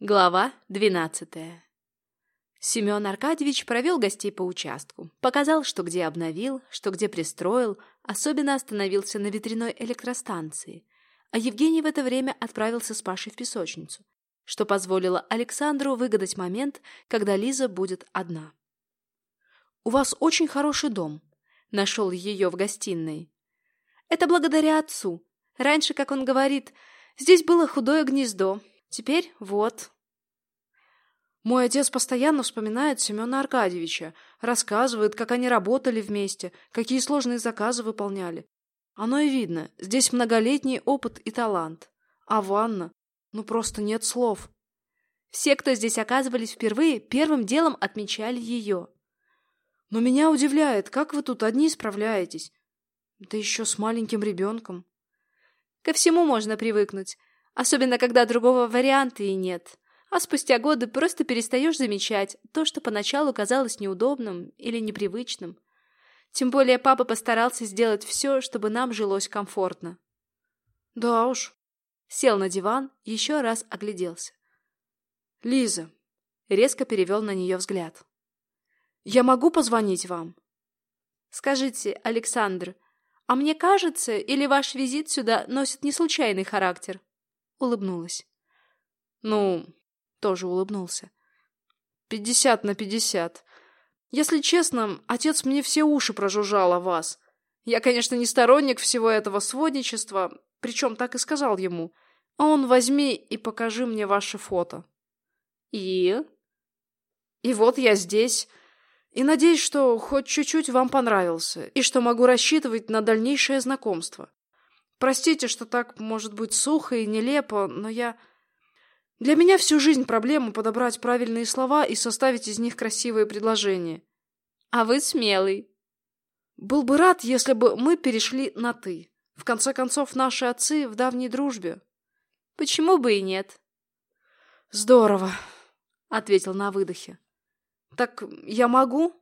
Глава двенадцатая Семен Аркадьевич провел гостей по участку, показал, что где обновил, что где пристроил, особенно остановился на ветряной электростанции, а Евгений в это время отправился с Пашей в песочницу, что позволило Александру выгадать момент, когда Лиза будет одна. «У вас очень хороший дом», — нашел ее в гостиной. «Это благодаря отцу. Раньше, как он говорит, здесь было худое гнездо, теперь вот, мой отец постоянно вспоминает Семена Аркадьевича, рассказывает, как они работали вместе, какие сложные заказы выполняли. Оно и видно, здесь многолетний опыт и талант. А ванна? Ну просто нет слов. Все, кто здесь оказывались впервые, первым делом отмечали ее. Но меня удивляет, как вы тут одни справляетесь. Да еще с маленьким ребенком. Ко всему можно привыкнуть, особенно когда другого варианта и нет а спустя годы просто перестаешь замечать то, что поначалу казалось неудобным или непривычным. Тем более папа постарался сделать все, чтобы нам жилось комфортно. Да уж. Сел на диван, еще раз огляделся. Лиза. Резко перевел на нее взгляд. Я могу позвонить вам? Скажите, Александр, а мне кажется, или ваш визит сюда носит не случайный характер? Улыбнулась. Ну, тоже улыбнулся. «Пятьдесят на пятьдесят. Если честно, отец мне все уши прожужжал о вас. Я, конечно, не сторонник всего этого сводничества, причем так и сказал ему. А он возьми и покажи мне ваше фото». «И?» «И вот я здесь». И надеюсь, что хоть чуть-чуть вам понравился, и что могу рассчитывать на дальнейшее знакомство. Простите, что так может быть сухо и нелепо, но я... Для меня всю жизнь проблема подобрать правильные слова и составить из них красивые предложения. А вы смелый. Был бы рад, если бы мы перешли на «ты». В конце концов, наши отцы в давней дружбе. Почему бы и нет? Здорово, — ответил на выдохе. Так я могу?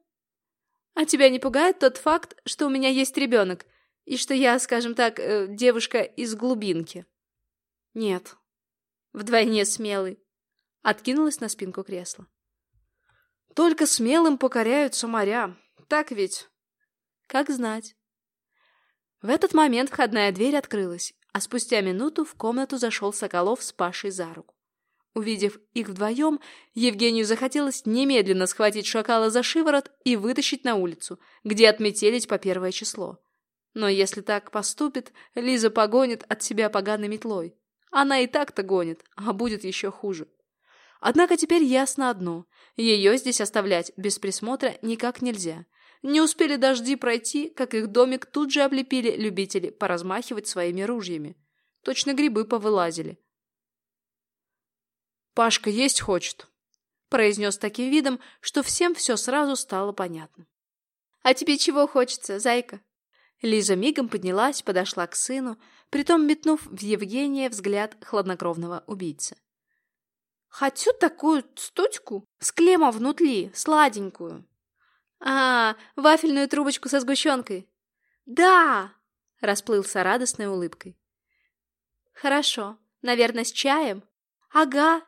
А тебя не пугает тот факт, что у меня есть ребенок, и что я, скажем так, э, девушка из глубинки? Нет, Вдвойне смелый. Откинулась на спинку кресла. Только смелым покоряются моря. Так ведь? Как знать. В этот момент входная дверь открылась, а спустя минуту в комнату зашел Соколов с Пашей за руку. Увидев их вдвоем, Евгению захотелось немедленно схватить шакала за шиворот и вытащить на улицу, где отметелить по первое число. Но если так поступит, Лиза погонит от себя поганой метлой. Она и так-то гонит, а будет еще хуже. Однако теперь ясно одно. Ее здесь оставлять без присмотра никак нельзя. Не успели дожди пройти, как их домик тут же облепили любители поразмахивать своими ружьями. Точно грибы повылазили. «Пашка есть хочет», — произнес таким видом, что всем все сразу стало понятно. «А тебе чего хочется, зайка?» Лиза мигом поднялась, подошла к сыну, притом метнув в Евгения взгляд хладнокровного убийцы. «Хочу такую стучку с клеммом внутри, сладенькую». «А, вафельную трубочку со сгущенкой?» «Да!» — расплылся радостной улыбкой. «Хорошо. Наверное, с чаем?» «Ага.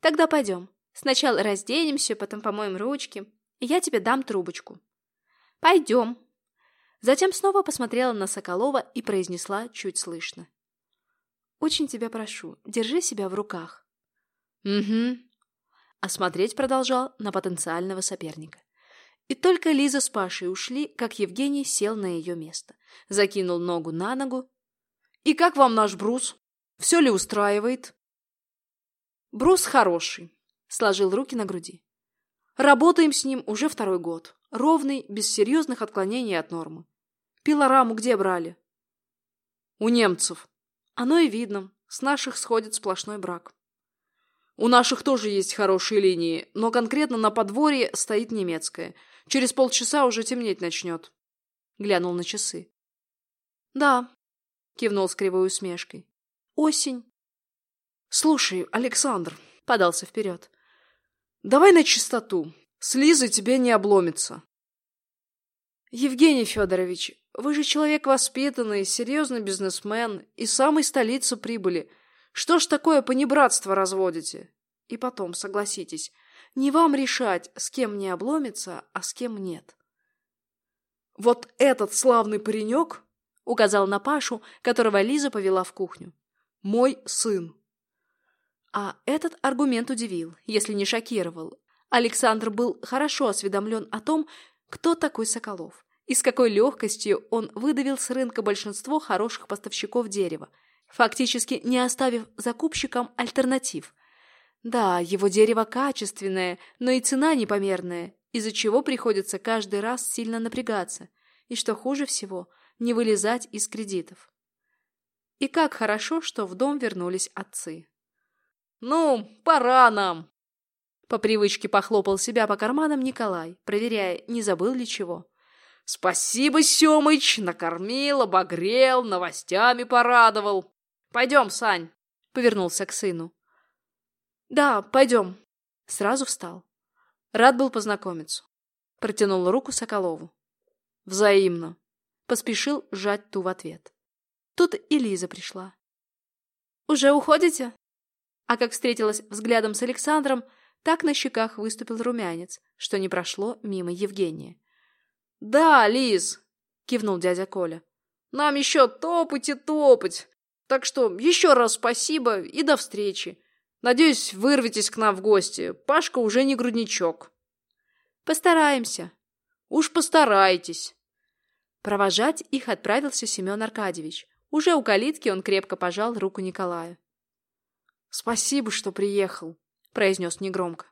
Тогда пойдем. Сначала разденемся, потом помоем ручки, я тебе дам трубочку». «Пойдем», Затем снова посмотрела на Соколова и произнесла чуть слышно. «Очень тебя прошу, держи себя в руках». «Угу». Осмотреть продолжал на потенциального соперника. И только Лиза с Пашей ушли, как Евгений сел на ее место. Закинул ногу на ногу. «И как вам наш брус? Все ли устраивает?» «Брус хороший», — сложил руки на груди. «Работаем с ним уже второй год. Ровный, без серьезных отклонений от нормы. Пилораму где брали? У немцев. Оно и видно. С наших сходит сплошной брак. У наших тоже есть хорошие линии, но конкретно на подворье стоит немецкая. Через полчаса уже темнеть начнет. Глянул на часы. Да, кивнул с кривой усмешкой. Осень. Слушай, Александр, подался вперед. Давай на чистоту. С Лизой тебе не обломится. Евгений Федорович, вы же человек воспитанный, серьезный бизнесмен и самой столицы прибыли. Что ж такое понебратство разводите? И потом, согласитесь, не вам решать, с кем мне обломится, а с кем нет. Вот этот славный паренек, указал на Пашу, которого Лиза повела в кухню, мой сын. А этот аргумент удивил, если не шокировал. Александр был хорошо осведомлен о том, кто такой Соколов и с какой легкостью он выдавил с рынка большинство хороших поставщиков дерева, фактически не оставив закупщикам альтернатив. Да, его дерево качественное, но и цена непомерная, из-за чего приходится каждый раз сильно напрягаться, и, что хуже всего, не вылезать из кредитов. И как хорошо, что в дом вернулись отцы. «Ну, пора нам!» По привычке похлопал себя по карманам Николай, проверяя, не забыл ли чего. «Спасибо, Семыч, накормил, обогрел, новостями порадовал. Пойдем, Сань!» — повернулся к сыну. «Да, пойдем!» Сразу встал. Рад был познакомиться. Протянул руку Соколову. «Взаимно!» Поспешил сжать ту в ответ. Тут и Лиза пришла. «Уже уходите?» А как встретилась взглядом с Александром, так на щеках выступил румянец, что не прошло мимо Евгения. «Да, Лиз!» — кивнул дядя Коля. «Нам еще топать и топать. Так что еще раз спасибо и до встречи. Надеюсь, вырветесь к нам в гости. Пашка уже не грудничок». «Постараемся». «Уж постарайтесь». Провожать их отправился Семен Аркадьевич. Уже у калитки он крепко пожал руку Николаю. «Спасибо, что приехал», — произнес негромко.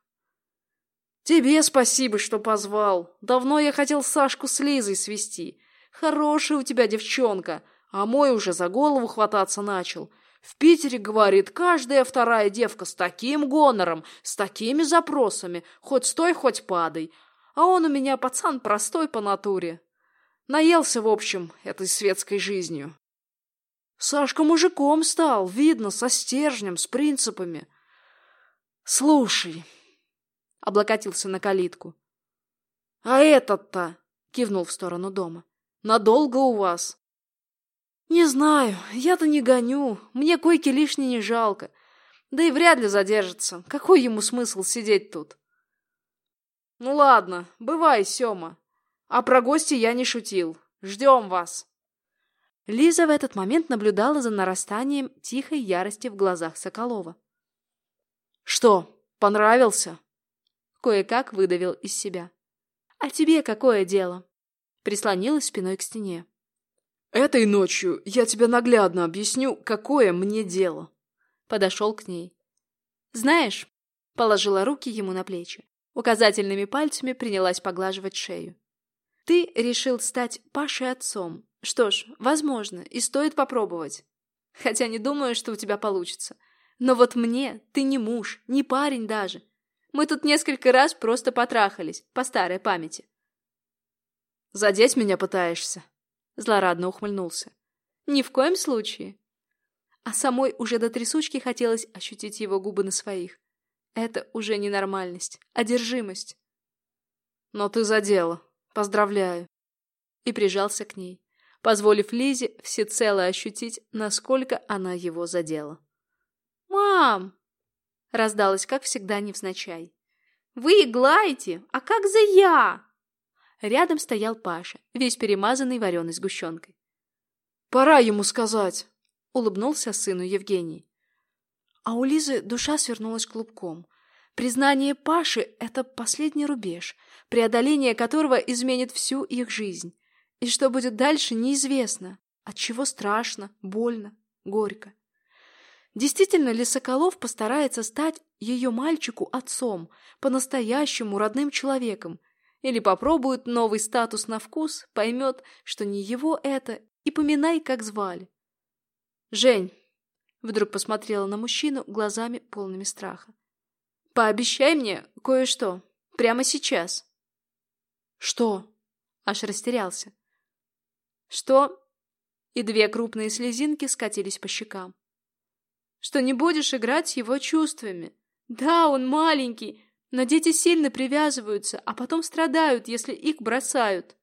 «Тебе спасибо, что позвал. Давно я хотел Сашку с Лизой свести. Хорошая у тебя девчонка, а мой уже за голову хвататься начал. В Питере, говорит, каждая вторая девка с таким гонором, с такими запросами, хоть стой, хоть падай. А он у меня пацан простой по натуре. Наелся, в общем, этой светской жизнью. Сашка мужиком стал, видно, со стержнем, с принципами. Слушай, облокотился на калитку. А этот-то, кивнул в сторону дома, надолго у вас? Не знаю, я-то не гоню, мне койки лишней не жалко. Да и вряд ли задержится. Какой ему смысл сидеть тут? Ну ладно, бывай, Сёма. А про гости я не шутил. Ждем вас. Лиза в этот момент наблюдала за нарастанием тихой ярости в глазах Соколова. «Что, понравился?» Кое-как выдавил из себя. «А тебе какое дело?» Прислонилась спиной к стене. «Этой ночью я тебе наглядно объясню, какое мне дело». Подошел к ней. «Знаешь...» Положила руки ему на плечи. Указательными пальцами принялась поглаживать шею. «Ты решил стать Пашей отцом, что ж, возможно, и стоит попробовать. Хотя не думаю, что у тебя получится. Но вот мне ты не муж, не парень даже. Мы тут несколько раз просто потрахались, по старой памяти. «Задеть меня пытаешься?» Злорадно ухмыльнулся. «Ни в коем случае». А самой уже до трясучки хотелось ощутить его губы на своих. Это уже не нормальность, одержимость. «Но ты задела. Поздравляю». И прижался к ней позволив Лизе всецело ощутить, насколько она его задела. «Мам!» — раздалось, как всегда, невзначай. «Вы иглаете? А как за я?» Рядом стоял Паша, весь перемазанный вареной сгущенкой. «Пора ему сказать!» — улыбнулся сыну Евгений. А у Лизы душа свернулась клубком. Признание Паши — это последний рубеж, преодоление которого изменит всю их жизнь. И что будет дальше, неизвестно. От чего страшно, больно, горько. Действительно ли Соколов постарается стать ее мальчику отцом, по-настоящему родным человеком? Или попробует новый статус на вкус, поймет, что не его это, и поминай, как звали? «Жень!» — вдруг посмотрела на мужчину глазами полными страха. «Пообещай мне кое-что. Прямо сейчас». «Что?» — аж растерялся. Что? И две крупные слезинки скатились по щекам. Что не будешь играть с его чувствами. Да, он маленький, но дети сильно привязываются, а потом страдают, если их бросают.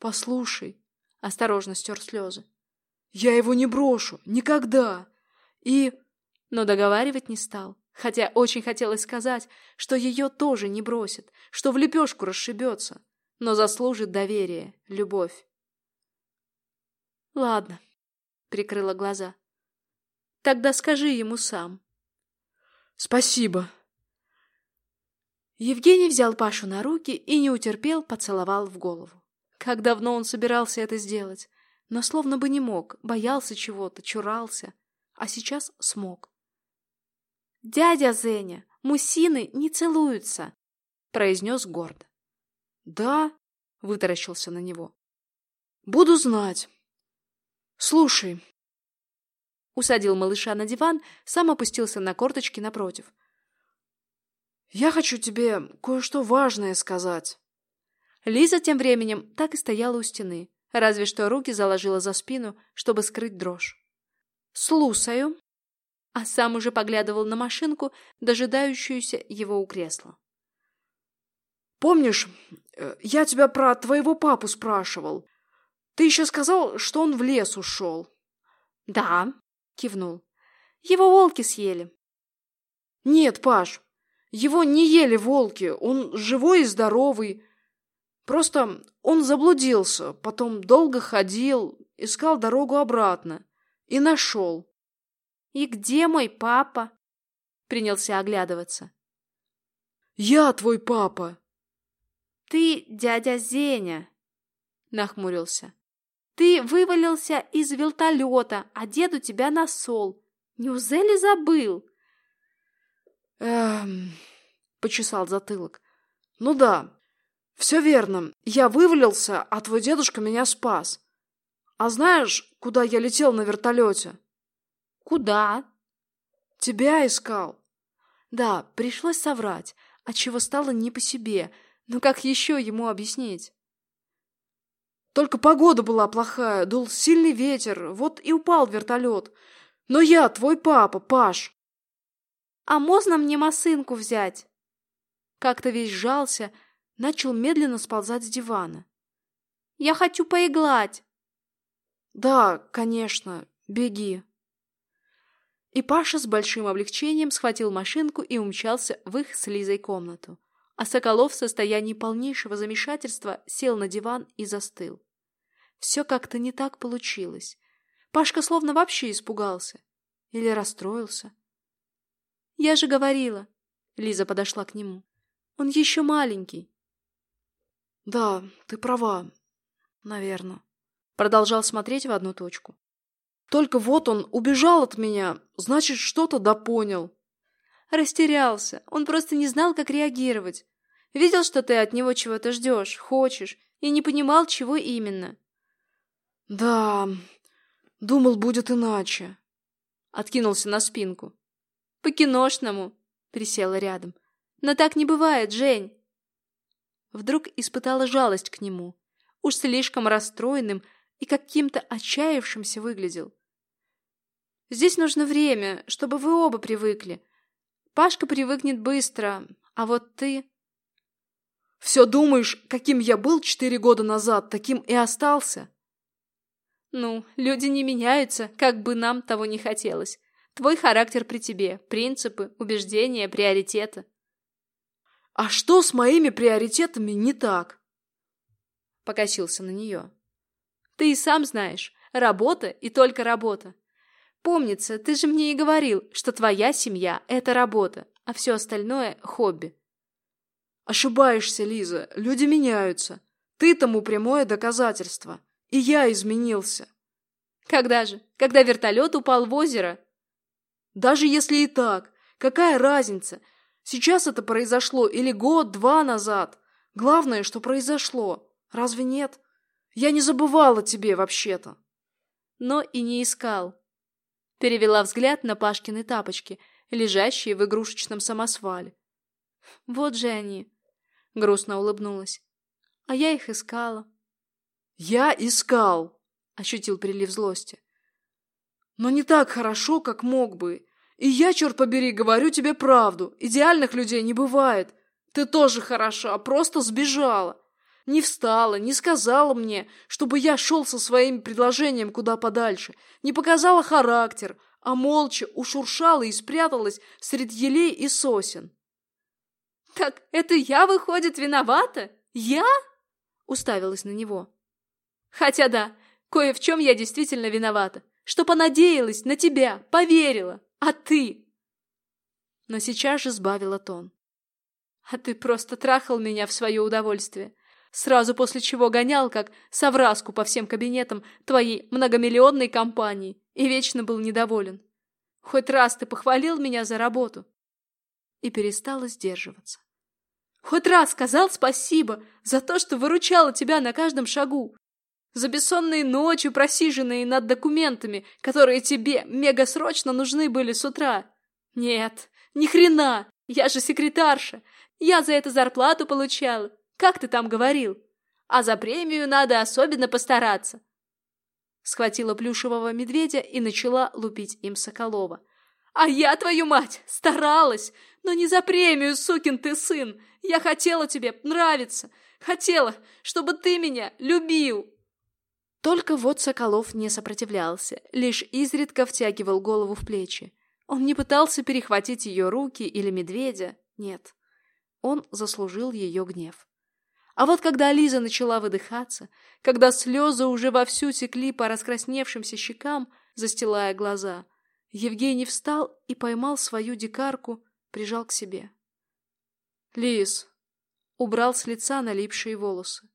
Послушай, осторожно стер слезы. Я его не брошу, никогда. И... Но договаривать не стал. Хотя очень хотелось сказать, что ее тоже не бросит, что в лепешку расшибется, но заслужит доверие, любовь. «Ладно», — прикрыла глаза. «Тогда скажи ему сам». «Спасибо». Евгений взял Пашу на руки и не утерпел, поцеловал в голову. Как давно он собирался это сделать, но словно бы не мог, боялся чего-то, чурался, а сейчас смог. «Дядя Зеня, мужчины не целуются», — произнес гордо. «Да?» — вытаращился на него. «Буду знать. Слушай». Усадил малыша на диван, сам опустился на корточки напротив. «Я хочу тебе кое-что важное сказать». Лиза тем временем так и стояла у стены, разве что руки заложила за спину, чтобы скрыть дрожь. «Слушаю», а сам уже поглядывал на машинку, дожидающуюся его у кресла. «Помнишь, э, я тебя про твоего папу спрашивал? Ты еще сказал, что он в лес ушел». «Да», — кивнул. «Его волки съели». «Нет, Паш, его не ели волки, он живой и здоровый. Просто он заблудился, потом долго ходил, искал дорогу обратно и нашел. «И где мой папа?» Принялся оглядываться. «Я твой папа!» «Ты дядя Зеня!» Нахмурился. «Ты вывалился из вертолета, а дед у тебя на сол. Неужели забыл?» «Эм...» — почесал затылок. «Ну да, все верно. Я вывалился, а твой дедушка меня спас. А знаешь, куда я летел на вертолете?» «Куда?» «Тебя искал». Да, пришлось соврать, отчего стало не по себе, но как еще ему объяснить? Только погода была плохая, дул сильный ветер, вот и упал вертолет. Но я твой папа, Паш. А можно мне масынку взять? Как-то весь сжался, начал медленно сползать с дивана. Я хочу поиглать. Да, конечно, беги. И Паша с большим облегчением схватил машинку и умчался в их с Лизой комнату. А Соколов в состоянии полнейшего замешательства сел на диван и застыл. Все как-то не так получилось. Пашка словно вообще испугался. Или расстроился. «Я же говорила!» Лиза подошла к нему. «Он еще маленький». «Да, ты права. Наверное». Продолжал смотреть в одну точку. Только вот он убежал от меня, значит, что-то допонял. Растерялся. Он просто не знал, как реагировать. Видел, что ты от него чего-то ждешь, хочешь, и не понимал, чего именно. Да, думал, будет иначе. Откинулся на спинку. По-киношному. Присела рядом. Но так не бывает, Жень. Вдруг испытала жалость к нему. Уж слишком расстроенным и каким-то отчаявшимся выглядел. Здесь нужно время, чтобы вы оба привыкли. Пашка привыкнет быстро, а вот ты... Все думаешь, каким я был четыре года назад, таким и остался? Ну, люди не меняются, как бы нам того не хотелось. Твой характер при тебе, принципы, убеждения, приоритеты. А что с моими приоритетами не так? Покосился на нее. Ты и сам знаешь, работа и только работа. Помнится, ты же мне и говорил, что твоя семья – это работа, а все остальное – хобби. Ошибаешься, Лиза, люди меняются. Ты тому прямое доказательство. И я изменился. Когда же? Когда вертолет упал в озеро? Даже если и так, какая разница? Сейчас это произошло или год-два назад. Главное, что произошло. Разве нет? Я не забывала тебе вообще-то. Но и не искал. Перевела взгляд на Пашкины тапочки, лежащие в игрушечном самосвале. Вот же они. Грустно улыбнулась. А я их искала. Я искал, ощутил прилив злости. Но не так хорошо, как мог бы. И я, черт побери, говорю тебе правду. Идеальных людей не бывает. Ты тоже хороша, просто сбежала. Не встала, не сказала мне, чтобы я шел со своим предложением куда подальше, не показала характер, а молча ушуршала и спряталась среди елей и сосен. «Так это я, выходит, виновата? Я?» Уставилась на него. «Хотя да, кое в чем я действительно виновата, что понадеялась на тебя, поверила, а ты...» Но сейчас же сбавила тон. «А ты просто трахал меня в свое удовольствие, сразу после чего гонял, как совраску по всем кабинетам твоей многомиллионной компании и вечно был недоволен. Хоть раз ты похвалил меня за работу?» И перестала сдерживаться. Хоть раз сказал спасибо за то, что выручала тебя на каждом шагу. За бессонные ночи, просиженные над документами, которые тебе мегасрочно нужны были с утра. Нет, ни хрена, я же секретарша. Я за это зарплату получала. Как ты там говорил? А за премию надо особенно постараться. Схватила плюшевого медведя и начала лупить им Соколова. А я, твою мать, старалась, но не за премию, сукин ты сын. Я хотела тебе нравиться, хотела, чтобы ты меня любил. Только вот Соколов не сопротивлялся, лишь изредка втягивал голову в плечи. Он не пытался перехватить ее руки или медведя, нет. Он заслужил ее гнев. А вот когда Лиза начала выдыхаться, когда слезы уже вовсю текли по раскрасневшимся щекам, застилая глаза, Евгений встал и поймал свою дикарку, прижал к себе. Лиз убрал с лица налипшие волосы.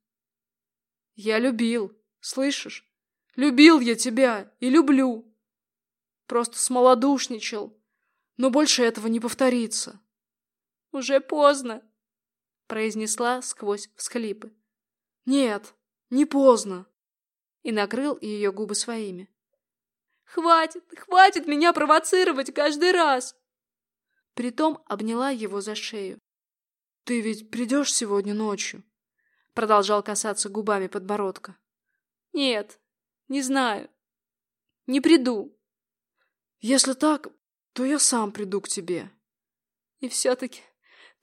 Я любил, слышишь? Любил я тебя и люблю. Просто смолодушничал, но больше этого не повторится. Уже поздно, произнесла сквозь всхлипы. Нет, не поздно. И накрыл ее губы своими. Хватит, хватит меня провоцировать каждый раз. Притом обняла его за шею. «Ты ведь придешь сегодня ночью?» Продолжал касаться губами подбородка. «Нет, не знаю. Не приду». «Если так, то я сам приду к тебе». «И все-таки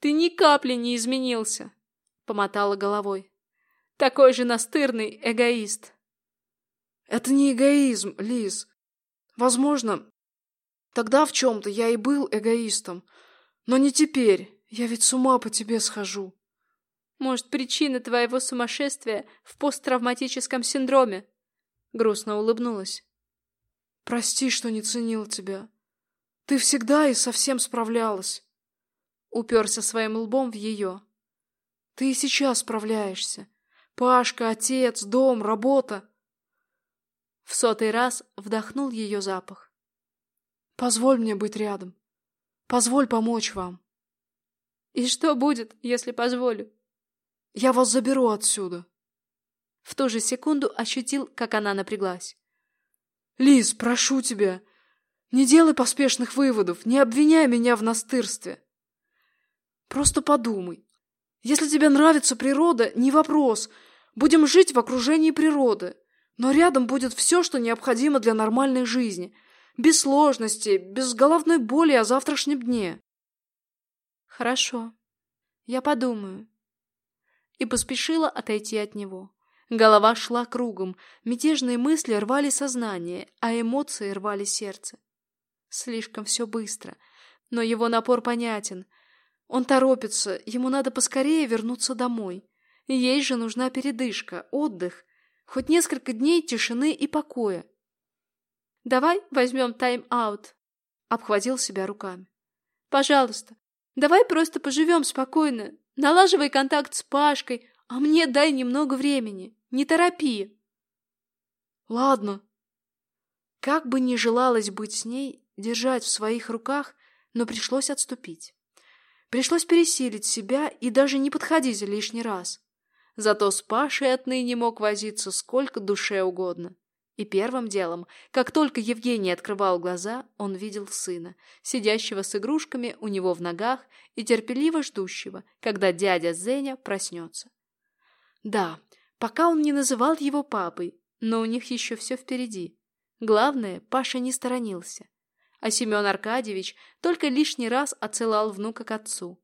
ты ни капли не изменился», — помотала головой. «Такой же настырный эгоист». «Это не эгоизм, Лиз. Возможно, тогда в чем-то я и был эгоистом, но не теперь. Я ведь с ума по тебе схожу. Может, причина твоего сумасшествия в посттравматическом синдроме? Грустно улыбнулась. Прости, что не ценил тебя. Ты всегда и совсем справлялась. Уперся своим лбом в ее. Ты и сейчас справляешься. Пашка, отец, дом, работа. В сотый раз вдохнул ее запах. Позволь мне быть рядом. Позволь помочь вам. И что будет, если позволю? Я вас заберу отсюда. В ту же секунду ощутил, как она напряглась. Лиз, прошу тебя, не делай поспешных выводов, не обвиняй меня в настырстве. Просто подумай. Если тебе нравится природа, не вопрос. Будем жить в окружении природы. Но рядом будет все, что необходимо для нормальной жизни. Без сложностей, без головной боли о завтрашнем дне. Хорошо. Я подумаю. И поспешила отойти от него. Голова шла кругом, мятежные мысли рвали сознание, а эмоции рвали сердце. Слишком все быстро, но его напор понятен. Он торопится, ему надо поскорее вернуться домой. Ей же нужна передышка, отдых, хоть несколько дней тишины и покоя. «Давай возьмем тайм-аут», — обхватил себя руками. «Пожалуйста, Давай просто поживем спокойно. Налаживай контакт с Пашкой, а мне дай немного времени. Не торопи. Ладно. Как бы ни желалось быть с ней, держать в своих руках, но пришлось отступить. Пришлось пересилить себя и даже не подходить лишний раз. Зато с Пашей отныне мог возиться сколько душе угодно. И первым делом, как только Евгений открывал глаза, он видел сына, сидящего с игрушками у него в ногах и терпеливо ждущего, когда дядя Зеня проснется. Да, пока он не называл его папой, но у них еще все впереди. Главное, Паша не сторонился. А Семен Аркадьевич только лишний раз отсылал внука к отцу.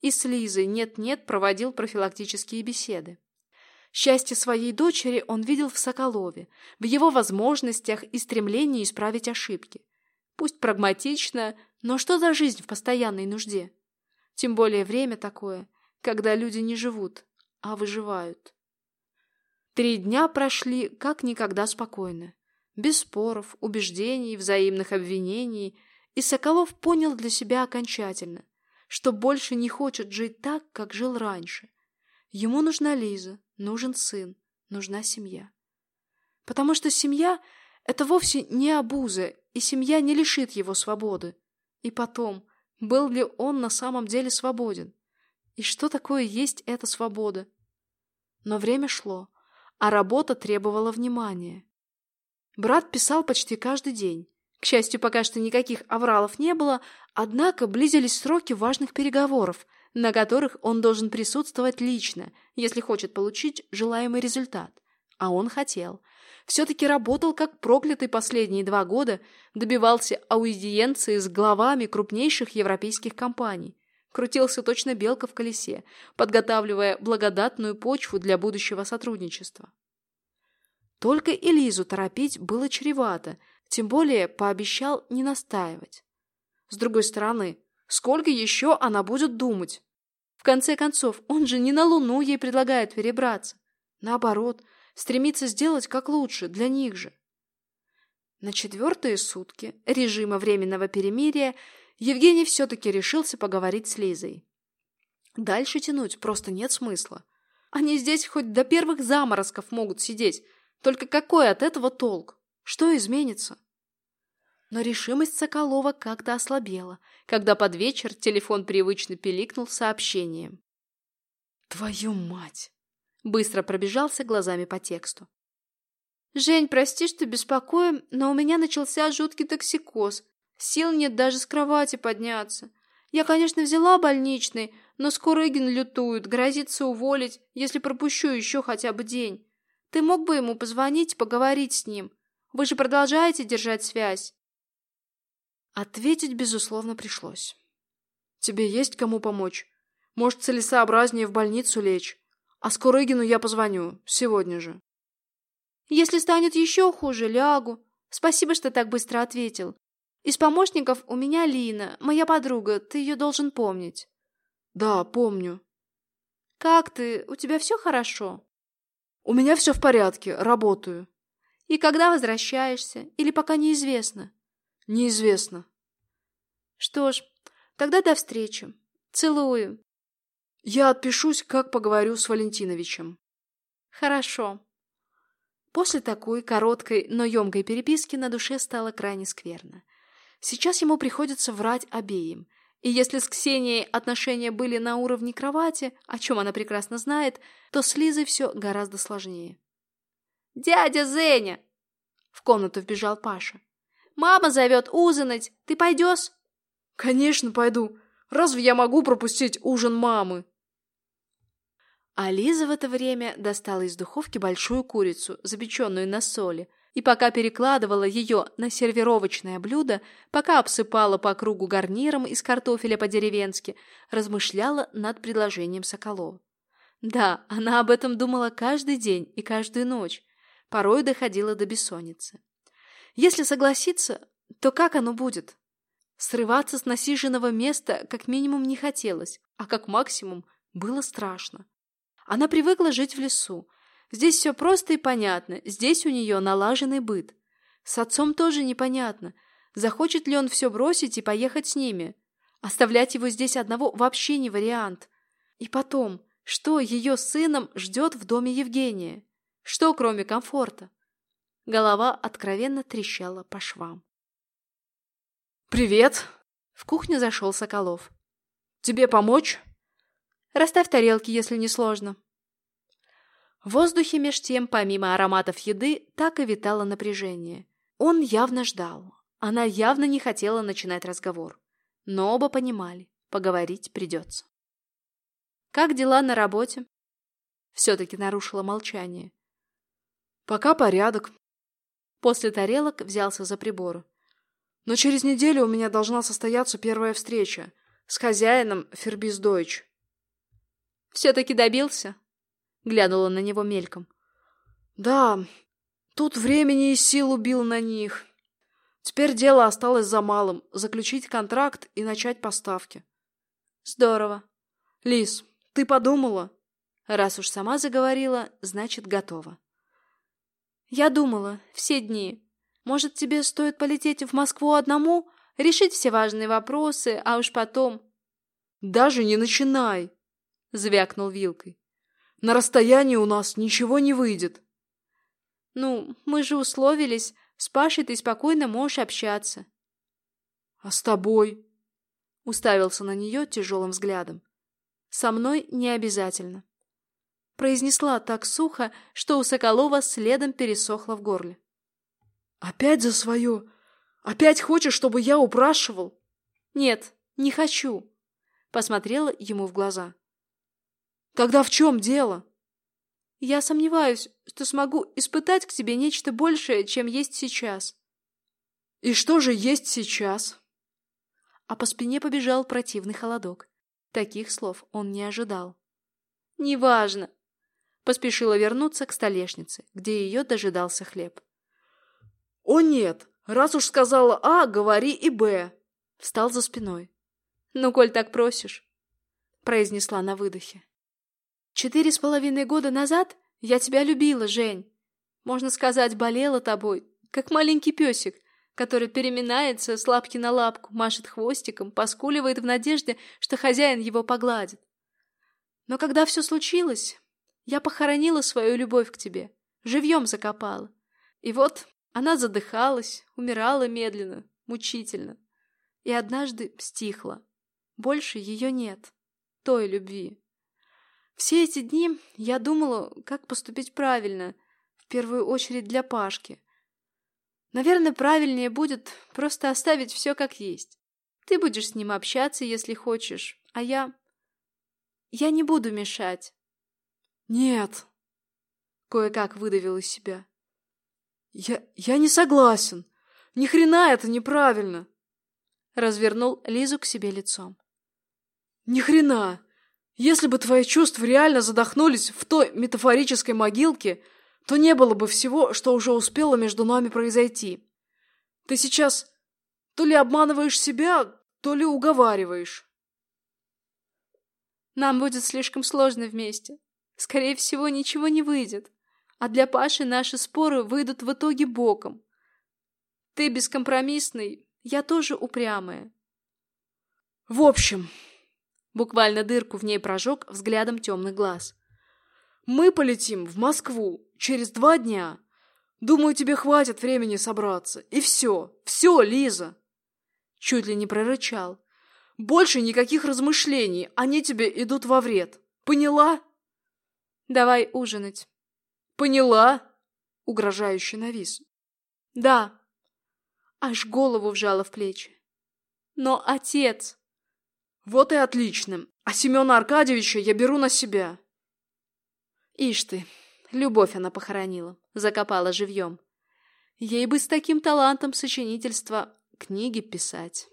И с Лизой нет-нет проводил профилактические беседы. Счастье своей дочери он видел в Соколове, в его возможностях и стремлении исправить ошибки. Пусть прагматично, но что за жизнь в постоянной нужде? Тем более время такое, когда люди не живут, а выживают. Три дня прошли как никогда спокойно. Без споров, убеждений, взаимных обвинений. И Соколов понял для себя окончательно, что больше не хочет жить так, как жил раньше. Ему нужна Лиза, нужен сын, нужна семья. Потому что семья — это вовсе не обуза, и семья не лишит его свободы. И потом, был ли он на самом деле свободен? И что такое есть эта свобода? Но время шло, а работа требовала внимания. Брат писал почти каждый день. К счастью, пока что никаких авралов не было, однако близились сроки важных переговоров, на которых он должен присутствовать лично, если хочет получить желаемый результат. А он хотел – все-таки работал как проклятый последние два года, добивался аудиенции с главами крупнейших европейских компаний. Крутился точно белка в колесе, подготавливая благодатную почву для будущего сотрудничества. Только Элизу торопить было чревато, тем более пообещал не настаивать. С другой стороны, сколько еще она будет думать? В конце концов, он же не на Луну ей предлагает перебраться. Наоборот – стремится сделать как лучше, для них же. На четвертые сутки режима временного перемирия Евгений все-таки решился поговорить с Лизой. Дальше тянуть просто нет смысла. Они здесь хоть до первых заморозков могут сидеть, только какой от этого толк? Что изменится? Но решимость Соколова как-то ослабела, когда под вечер телефон привычно пиликнул сообщением. «Твою мать!» Быстро пробежался глазами по тексту. «Жень, прости, что беспокоим, но у меня начался жуткий токсикоз. Сил нет даже с кровати подняться. Я, конечно, взяла больничный, но Скорыгин лютует, грозится уволить, если пропущу еще хотя бы день. Ты мог бы ему позвонить, поговорить с ним? Вы же продолжаете держать связь?» Ответить, безусловно, пришлось. «Тебе есть кому помочь? Может, целесообразнее в больницу лечь? А Скурыгину я позвоню. Сегодня же. Если станет еще хуже, лягу. Спасибо, что так быстро ответил. Из помощников у меня Лина, моя подруга. Ты ее должен помнить. Да, помню. Как ты? У тебя все хорошо? У меня все в порядке. Работаю. И когда возвращаешься? Или пока неизвестно? Неизвестно. Что ж, тогда до встречи. Целую. Я отпишусь, как поговорю с Валентиновичем. Хорошо. После такой короткой, но емкой переписки на душе стало крайне скверно. Сейчас ему приходится врать обеим. И если с Ксенией отношения были на уровне кровати, о чем она прекрасно знает, то с Лизой все гораздо сложнее. «Дядя Зеня!» В комнату вбежал Паша. «Мама зовет ужинать. Ты пойдешь?» «Конечно, пойду. Разве я могу пропустить ужин мамы?» А Лиза в это время достала из духовки большую курицу, запеченную на соли, и пока перекладывала ее на сервировочное блюдо, пока обсыпала по кругу гарниром из картофеля по-деревенски, размышляла над предложением Соколова. Да, она об этом думала каждый день и каждую ночь, порой доходила до бессонницы. Если согласиться, то как оно будет? Срываться с насиженного места как минимум не хотелось, а как максимум было страшно. Она привыкла жить в лесу. Здесь все просто и понятно, здесь у нее налаженный быт. С отцом тоже непонятно, захочет ли он все бросить и поехать с ними. Оставлять его здесь одного вообще не вариант. И потом, что ее сыном ждет в доме Евгения? Что, кроме комфорта? Голова откровенно трещала по швам. «Привет!» В кухню зашел Соколов. «Тебе помочь?» Расставь тарелки, если не сложно. В воздухе меж тем, помимо ароматов еды, так и витало напряжение. Он явно ждал. Она явно не хотела начинать разговор. Но оба понимали, поговорить придется. «Как дела на работе?» Все-таки нарушила молчание. «Пока порядок». После тарелок взялся за прибор. «Но через неделю у меня должна состояться первая встреча с хозяином Фербис Дойч. Все-таки добился?» Глянула на него мельком. «Да, тут времени и сил убил на них. Теперь дело осталось за малым – заключить контракт и начать поставки. Здорово. Лис, ты подумала? Раз уж сама заговорила, значит, готова. Я думала, все дни. Может, тебе стоит полететь в Москву одному, решить все важные вопросы, а уж потом... Даже не начинай, звякнул вилкой. На расстоянии у нас ничего не выйдет. Ну, мы же условились, с Пашей ты спокойно можешь общаться. А с тобой? Уставился на нее тяжелым взглядом. Со мной не обязательно. Произнесла так сухо, что у Соколова следом пересохло в горле. Опять за свое? Опять хочешь, чтобы я упрашивал? Нет, не хочу. Посмотрела ему в глаза. Тогда в чем дело? Я сомневаюсь, что смогу испытать к тебе нечто большее, чем есть сейчас. И что же есть сейчас? А по спине побежал противный холодок. Таких слов он не ожидал. Неважно. Поспешила вернуться к столешнице, где ее дожидался хлеб. О нет, раз уж сказала А, говори и Б. Встал за спиной. Ну, коль так просишь, произнесла на выдохе. Четыре с половиной года назад я тебя любила, Жень. Можно сказать, болела тобой, как маленький песик, который переминается с лапки на лапку, машет хвостиком, поскуливает в надежде, что хозяин его погладит. Но когда все случилось, я похоронила свою любовь к тебе, живьем закопала. И вот она задыхалась, умирала медленно, мучительно. И однажды стихла. Больше ее нет, той любви. Все эти дни я думала, как поступить правильно, в первую очередь для Пашки. Наверное, правильнее будет просто оставить все как есть. Ты будешь с ним общаться, если хочешь, а я... Я не буду мешать. Нет. Кое-как выдавил из себя. Я... я не согласен. Ни хрена это неправильно. Развернул Лизу к себе лицом. Ни хрена. Если бы твои чувства реально задохнулись в той метафорической могилке, то не было бы всего, что уже успело между нами произойти. Ты сейчас то ли обманываешь себя, то ли уговариваешь. Нам будет слишком сложно вместе. Скорее всего, ничего не выйдет. А для Паши наши споры выйдут в итоге боком. Ты бескомпромиссный, я тоже упрямая. В общем, Буквально дырку в ней прожег взглядом темных глаз. «Мы полетим в Москву через два дня. Думаю, тебе хватит времени собраться. И все, все, Лиза!» Чуть ли не прорычал. «Больше никаких размышлений, они тебе идут во вред. Поняла?» «Давай ужинать». «Поняла?» Угрожающе навис. «Да». Аж голову вжала в плечи. «Но отец...» Вот и отлично. А Семена Аркадьевича я беру на себя. Ишь ты, любовь она похоронила, закопала живьем. Ей бы с таким талантом сочинительства книги писать.